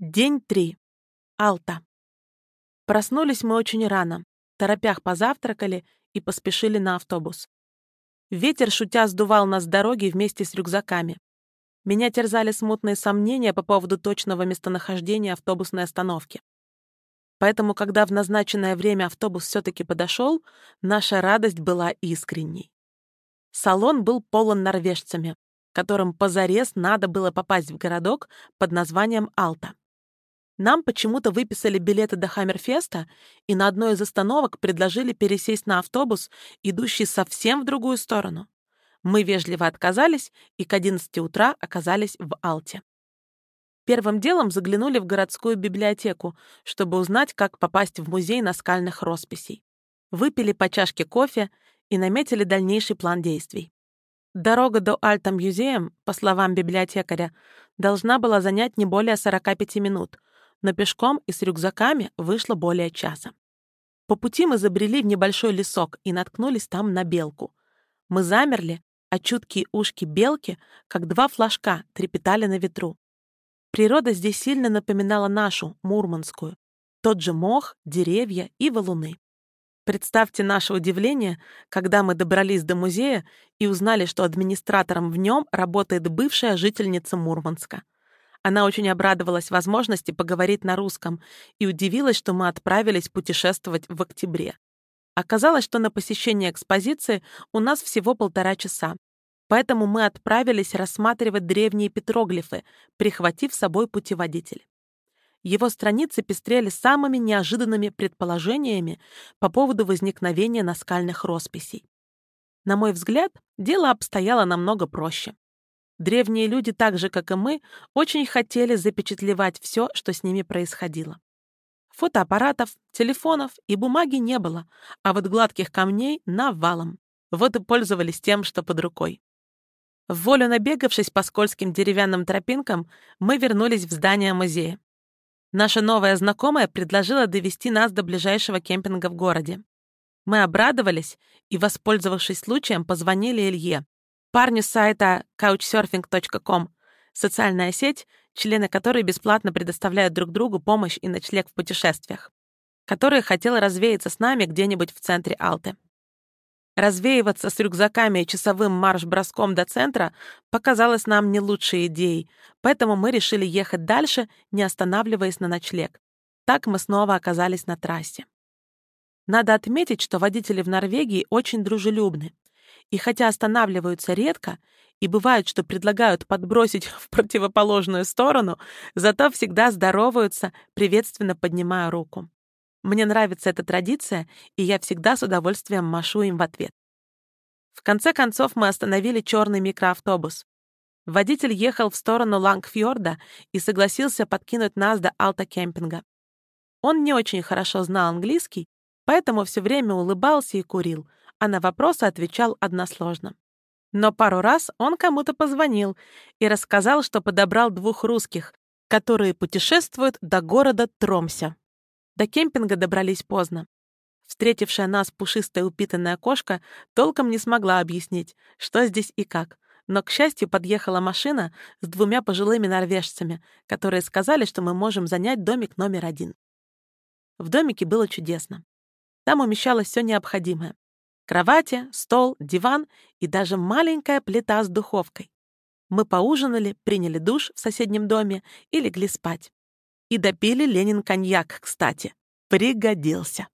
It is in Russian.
День три. Алта. Проснулись мы очень рано, торопях позавтракали и поспешили на автобус. Ветер, шутя, сдувал нас с дороги вместе с рюкзаками. Меня терзали смутные сомнения по поводу точного местонахождения автобусной остановки. Поэтому, когда в назначенное время автобус все-таки подошел, наша радость была искренней. Салон был полон норвежцами, которым позарез надо было попасть в городок под названием Алта. Нам почему-то выписали билеты до Хаммерфеста и на одной из остановок предложили пересесть на автобус, идущий совсем в другую сторону. Мы вежливо отказались и к 11 утра оказались в Алте. Первым делом заглянули в городскую библиотеку, чтобы узнать, как попасть в музей наскальных росписей. Выпили по чашке кофе и наметили дальнейший план действий. Дорога до Альта-музеем, по словам библиотекаря, должна была занять не более 45 минут, но пешком и с рюкзаками вышло более часа. По пути мы забрели в небольшой лесок и наткнулись там на белку. Мы замерли, а чуткие ушки белки, как два флажка, трепетали на ветру. Природа здесь сильно напоминала нашу, мурманскую. Тот же мох, деревья и валуны. Представьте наше удивление, когда мы добрались до музея и узнали, что администратором в нем работает бывшая жительница Мурманска. Она очень обрадовалась возможности поговорить на русском и удивилась, что мы отправились путешествовать в октябре. Оказалось, что на посещение экспозиции у нас всего полтора часа, поэтому мы отправились рассматривать древние петроглифы, прихватив с собой путеводитель. Его страницы пестрели самыми неожиданными предположениями по поводу возникновения наскальных росписей. На мой взгляд, дело обстояло намного проще. Древние люди, так же, как и мы, очень хотели запечатлевать все, что с ними происходило. Фотоаппаратов, телефонов и бумаги не было, а вот гладких камней навалом. Вот и пользовались тем, что под рукой. В волю набегавшись по скользким деревянным тропинкам, мы вернулись в здание музея. Наша новая знакомая предложила довести нас до ближайшего кемпинга в городе. Мы обрадовались и, воспользовавшись случаем, позвонили Илье, Парню с сайта couchsurfing.com, социальная сеть, члены которой бесплатно предоставляют друг другу помощь и ночлег в путешествиях, который хотел развеяться с нами где-нибудь в центре Алты. Развеиваться с рюкзаками и часовым марш-броском до центра показалось нам не лучшей идеей, поэтому мы решили ехать дальше, не останавливаясь на ночлег. Так мы снова оказались на трассе. Надо отметить, что водители в Норвегии очень дружелюбны. И хотя останавливаются редко, и бывает, что предлагают подбросить в противоположную сторону, зато всегда здороваются, приветственно поднимая руку. Мне нравится эта традиция, и я всегда с удовольствием машу им в ответ. В конце концов мы остановили черный микроавтобус. Водитель ехал в сторону Лангфьорда и согласился подкинуть нас до Алта-кемпинга. Он не очень хорошо знал английский, поэтому все время улыбался и курил, а на вопросы отвечал односложно. Но пару раз он кому-то позвонил и рассказал, что подобрал двух русских, которые путешествуют до города Тромся. До кемпинга добрались поздно. Встретившая нас пушистая упитанная кошка толком не смогла объяснить, что здесь и как. Но, к счастью, подъехала машина с двумя пожилыми норвежцами, которые сказали, что мы можем занять домик номер один. В домике было чудесно. Там умещалось все необходимое. Кровати, стол, диван и даже маленькая плита с духовкой. Мы поужинали, приняли душ в соседнем доме и легли спать. И допили Ленин коньяк, кстати. Пригодился.